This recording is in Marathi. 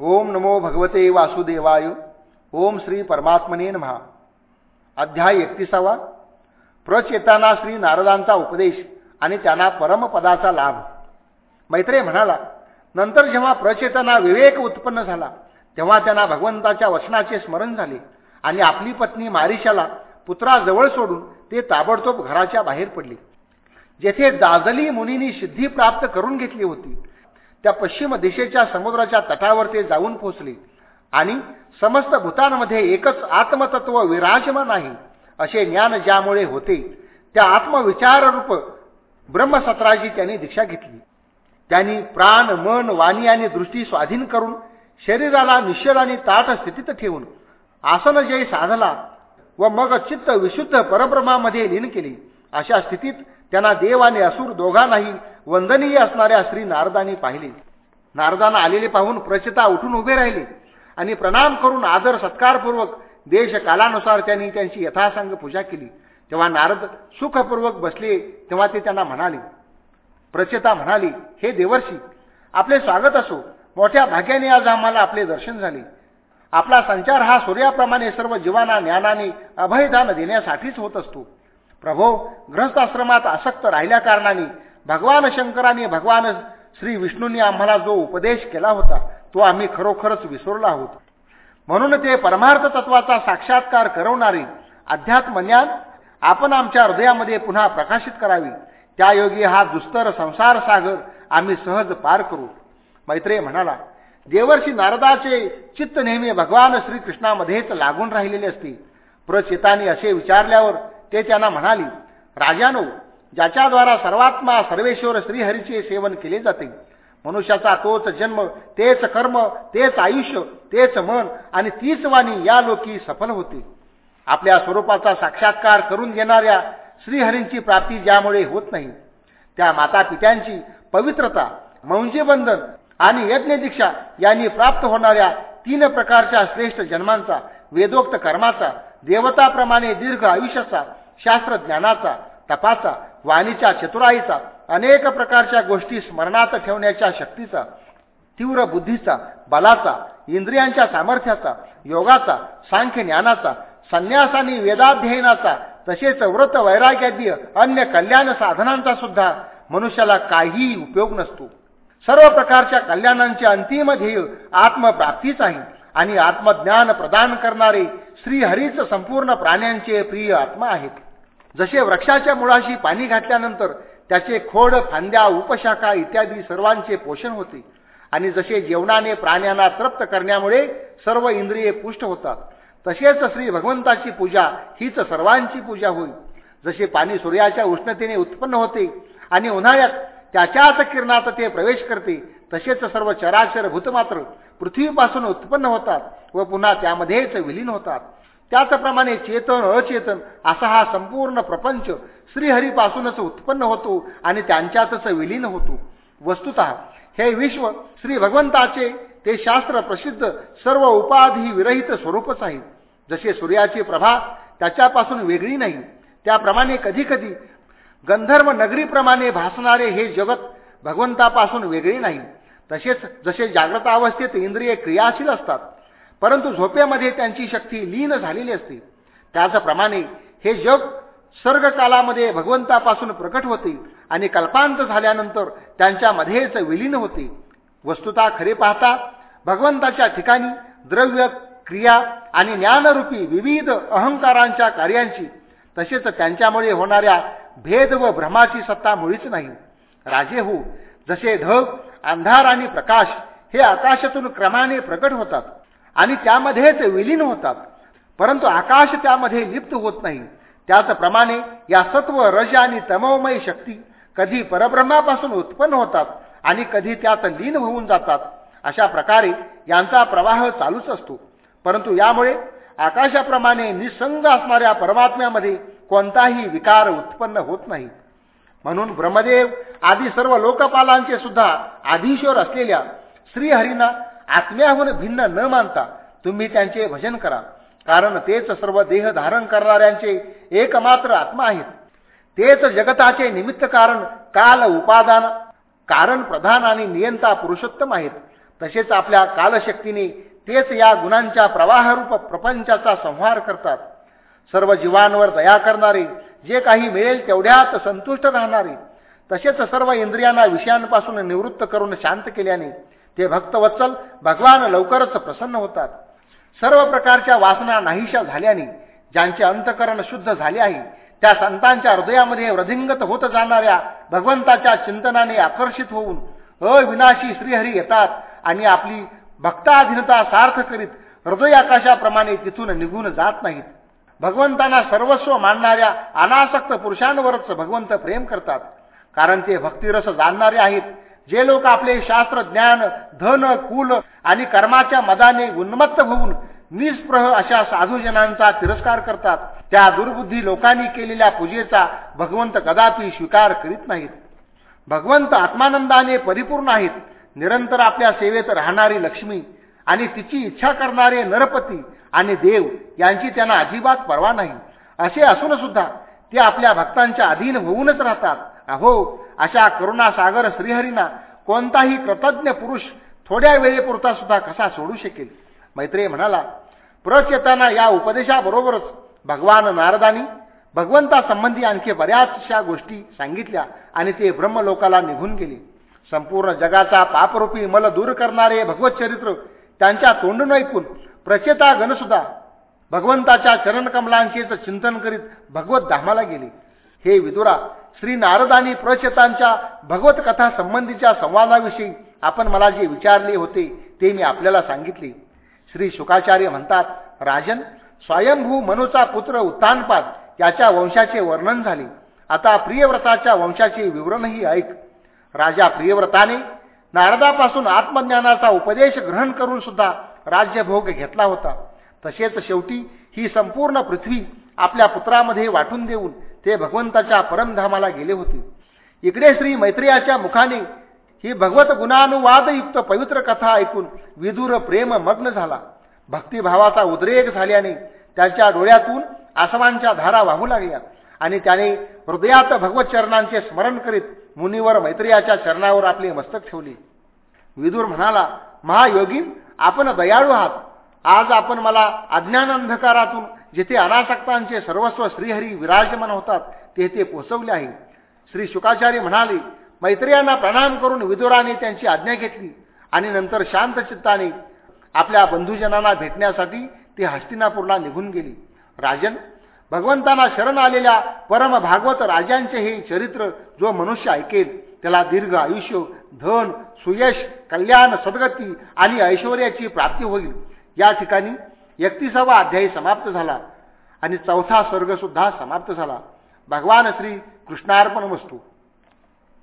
ओम नमो भगवते वासुदेवाय. ओम श्री परमात्मने महा अध्याय एकतीसावा. प्रचेताना श्री नारदांचा उपदेश आणि त्यांना परमपदाचा लाभ. मैत्रे म्हणाला नंतर जेव्हा प्रचेतना विवेक उत्पन्न झाला तेव्हा त्यांना भगवंताच्या वचनाचे स्मरण झाले आणि आपली पत्नी मारिशाला पुत्राजवळ सोडून ते ताबडतोब घराच्या बाहेर पडले. जेथे दाजली मुनींनी सिद्धी प्राप्त करून घेतली होती त्या पश्चिम दिशेच्या समुद्राच्या तटावर ते जाऊन पोचले आणि समस्त भूतांमध्ये एकच आत्मतत्व विराजमान आहे असे ज्ञान ज्यामुळे होते त्या आत्मविचाररूप ब्रह्मसत्राची त्यांनी दीक्षा घेतली. त्यांनी प्राण मन वाणी आणि दृष्टी स्वाधीन करून शरीराला निश्चल आणि ताट स्थितीत ठेवून आसनजयी साधला व मग चित्त विशुद्ध परब्रह्मामध्ये लीन केली. अशा स्थितीत त्यांना देव आणि असुर दोघांनाही वंदनीय असणाऱ्या श्री नारदांनी पाहिले. नारदांना आलेले पाहून प्रचिता उठून उभे राहिले आणि प्रणाम करून आदर सत्कारपूर्वक देश कालानुसार त्यांनी त्यांची यथासांग पूजा केली. तेव्हा नारद सुखपूर्वक बसले तेव्हा ते त्यांना म्हणाले प्रचेता म्हणाली हे देवर्षी आपले स्वागत असो. मोठ्या भाग्याने आज आम्हाला आपले दर्शन झाले. आपला संचार हा सूर्याप्रमाणे सर्व जीवांना ज्ञानाने अभयदान देण्यासाठीच होत असतो. प्रभो ग्रहस्थाश्रमात आसक्त राहिल्या कारणाने भगवान शंकराने भगवान श्री विष्णूंनी आम्हाला जो उपदेश केला होता तो आम्ही खरोखरच विसरलो आहोत. म्हणून ते परमार्थ तत्वाचा साक्षात्कार करवणारे अध्यात्मज्ञान आपण आमच्या हृदयामध्ये पुन्हा प्रकाशित करावी. त्यायोगी हा दुस्तर संसार सागर आम्ही सहज पार करू. मैत्रेय म्हणाला देवर्षी नारदाचे चित्त नेहमी भगवान श्रीकृष्णामध्येच लागून राहिलेले असते. प्रचिताने असे विचारल्यावर ते त्यांना म्हणाली राजानो ज्याच्याद्वारा सर्वात्मा सर्वेश्वर श्रीहरीचे सेवन केले जाते मनुष्याचा तोच जन्म तेच कर्म तेच आयुष्य तेच मन आणि तीच वाणी या लोकी सफल होते. आपल्या स्वरूपाचा साक्षात्कार करून घेणाऱ्या श्रीहरींची प्राप्ती ज्यामुळे होत नाही त्या माता पित्यांची पवित्रता मौंजीबंधन आणि यज्ञदीक्षा यांनी प्राप्त होणाऱ्या तीन प्रकारच्या श्रेष्ठ जन्मांचा वेदोक्त कर्माचा देवताप्रमाणे दीर्घ आयुष्याचा शास्त्रज्ञानाचा तपाचा वाणीच्या चतुराईचा अनेक प्रकारच्या गोष्टी स्मरणात ठेवण्याच्या शक्तीचा तीव्र बुद्धीचा बलाचा इंद्रियांच्या सामर्थ्याचा योगाचा सांख्य ज्ञानाचा संन्यास आणि वेदाध्ययनाचा तसेच व्रत वैराग्यादी अन्य कल्याण साधनांचा सुद्धा मनुष्याला काहीही उपयोग नसतो. सर्व प्रकारच्या कल्याणांचे अंतिम ध्येय आत्मप्राप्तीच आहे आणि आत्मज्ञान प्रदान करणारे श्रीहरीच संपूर्ण प्राण्यांचे प्रिय आत्मा आहेत. जसे वृक्षाच्या मुळाशी पाणी घातल्यानंतर त्याचे खोड फांद्या उपशाखा इत्यादी सर्वांचे पोषण होते. आणि जसे जेवणाने प्राण्यांना तृप्त करण्यामुळे सर्व इंद्रिये पुष्ट होतात तसेच श्री भगवंताची पूजा हीच सर्वांची पूजा होईल. जसे पाणी सूर्याच्या उष्णतेने उत्पन्न होते आणि उन्हाळ्यात त्याच्याच किरणात ते प्रवेश करते तसेच सर्व चराचर भूतमात्र पृथ्वीपासून उत्पन्न होतात व पुन्हा त्यामध्येच विलीन होतात. त्याचप्रमाणे चेतन अचेतन असा हा संपूर्ण प्रपंच श्रीहरीपासूनच उत्पन्न होतो आणि त्यांच्यातच विलीन होतो. वस्तुत हे विश्व श्री भगवंताचे ते शास्त्र प्रसिद्ध सर्व उपाधी विरहित स्वरूपच आहे. जसे सूर्याची प्रभा त्याच्यापासून वेगळी नाही त्याप्रमाणे कधीकधी गंधर्व नगरीप्रमाणे भासणारे हे जगत भगवंतापासून वेगळे नाही. तसेच जसे जागृत अवस्थेत इंद्रिय क्रियाशील असतात परंतु झोपेमध्ये त्यांची शक्ती लीन झालेली असते. त्याचप्रमाणे हे जग सर्गकालामध्ये भगवंतापासून प्रकट होते आणि कल्पांत झाल्यानंतर त्यांच्यामध्येच विलीन होते. वस्तुता खरे पाहता भगवंताच्या ठिकाणी द्रव्य क्रिया आणि ज्ञानरूपी विविध अहंकारांच्या कार्यांची तसेच त्यांच्यामुळे होणाऱ्या भेद व भ्रमाची सत्ता मुळीच नाही. राजे हो जसे ढग अंधार आणि प्रकाश हे आकाशातून क्रमाने प्रकट होतात आणि त्यामध्येच विलीन होतात. परंतु आकाश त्यामध्ये लिप्त होत नाही. त्याचप्रमाणे या सत्व रज आणि तमोमय शक्ती कधी परब्रह्मापासून उत्पन्न होतात आणि कधी त्यात लीन होऊन जातात. अशा प्रकारे यांचा प्रवाह चालूच असतो. परंतु यामुळे आकाशाप्रमाणे निसंग असणाऱ्या परमात्म्यामध्ये कोणताही विकार उत्पन्न होत नाही. म्हणून ब्रह्मदेव आदी सर्व लोकपालांचे सुद्धा आधीश्वर असलेल्या श्रीहरींना आत्म्याहून भिन्न न मानता तुम्ही त्यांचे भजन करा. कारण तेच सर्व देह धारण करणाऱ्यांचे एकमात्र आत्मा आहेत. तेच जगताचे निमित्त कारण काल उपादान कारण प्रधान आणि नियंता पुरुषोत्तम आहेत. तसेच आपल्या कालशक्तीने तेच या गुणांच्या प्रवाहरूप प्रपंचाचा संहार करतात. सर्व जीवांवर दया करणारे जे काही मिळेल तेवढ्यात संतुष्ट राहणारे. तसेच सर्व इंद्रियांना विषयांपासून निवृत्त करून शांत केल्याने ते भक्तवत्सल भगवान लवकरच प्रसन्न होतात. सर्व प्रकारच्या वासना नाहीशा झाल्याने ज्यांचे अंतकरण शुद्ध झाले आहे त्या संतांच्या हृदयामध्ये वृद्धिंगत होत जाणाऱ्या भगवंताच्या चिंतनाने आकर्षित होऊन अविनाशी श्रीहरी येतात आणि आपली भक्ताधीनता सार्थ करीत हृदय आकाशाप्रमाणे तिथून निघून जात नाहीत. भगवंतांना सर्वस्व मानणाऱ्या अनासक्त पुरुषांवरच भगवंत प्रेम करतात. कारण ते भक्तिरस जाणणारे आहेत. जे लोक आपले शास्त्र ज्ञान धन कुल आणि कर्माच्या मदाने उन्मत्त होऊन निस्प्रह अशा साधूजनांचा तिरस्कार करतात त्या दुर्बुद्धी लोकांनी केलेल्या पूजेचा भगवंत कदापि स्वीकार करीत नाहीत. भगवंत आत्मानंदाने परिपूर्ण आहेत. निरंतर आपल्या सेवेत राहणारी लक्ष्मी आणि तिची इच्छा करणारे नरपती आणि देव यांची त्यांना अजिबात पर्वा नाही. असे असून सुद्धा ते आपल्या भक्तांच्या अधीन होऊनच राहतात. अहो अशा करुणासागर श्रीहरींना कोणताही कृतज्ञ पुरुष थोड्या वेळेपुरता सुद्धा कसा सोडू शकेल? मैत्रेय म्हणाला प्रचेताना या उपदेशाबरोबरच भगवान नारदानी भगवंतासंबंधी आणखी बऱ्याचशा गोष्टी सांगितल्या आणि ते ब्रह्मलोकाला निघून गेले. संपूर्ण जगाचा पापरूपी मल दूर करणारे भगवत चरित्र त्यांच्या तोंडून ऐकून प्रचेता गणसुद्धा भगवंताच्या चरणकमलांचेच चिंतन करीत भगवत धामाला गेले. हे विदुरा श्री नारदानी प्रचेतांच्या भगवत कथा संबंधीच्या संवादाविषयी आपण मला जे विचारले होते ते मी आपल्याला सांगितले. श्री शुकाचार्य म्हणतात राजन स्वयंभू मनूचा पुत्र उत्तानपाद याच्या वंशाचे वर्णन झाले. आता प्रियव्रताच्या वंशाचे विवरणही ऐक. राजा प्रियव्रताने नारदापासून आत्मज्ञानाचा उपदेश ग्रहण करून सुद्धा राज्यभोग घेतला होता. तसेच शेवटी ही संपूर्ण पृथ्वी आपल्या पुत्रामध्ये वाटून देऊन ते भगवंताच्या परमधामाला गेले होते. इकडे श्री मैत्रियाच्या मुखाने ही भगवत गुणानुवादयुक्त पवित्र कथा ऐकून विदुर प्रेम मग्न झाला. भक्तिभावाचा उद्रेक झाल्याने त्याच्या डोळ्यातून आसमांच्या धारा वाहू लागल्या. आणि त्याने हृदयात भगवत चरणांचे स्मरण करीत मुनीवर मैत्रियाच्या चरणावर आपले मस्तक ठेवले. विदूर म्हणाला महायोगीन आपण दयाळू आहात. आज आपण मला अज्ञान अंधकारातून जिथे अनासक्तांचे सर्वस्व श्रीहरी विराजमान होतात तेथे पोचवले आहे. श्री शुकाचार्य म्हणाले मैत्रियांना प्रणाम करून विदुराने त्यांची आज्ञा घेतली आणि नंतर शांत चित्ताने आपल्या बंधुजनांना भेटण्यासाठी ती हस्तिनापूरला निघून गेली. राजन भगवंतांना शरण आलेल्या परम भागवत राजांचे हे चरित्र जो मनुष्य ऐकेल त्याला दीर्घ आयुष्य धन सुयश कल्याण सद्गती आणि ऐश्वर्याची प्राप्ती होईल. या ठिकाणी एकतीसावा अध्यायी समाप्त झाला आणि चौथा स्वर्गसुद्धा समाप्त झाला. भगवान श्री कृष्णार्पण वस्तू.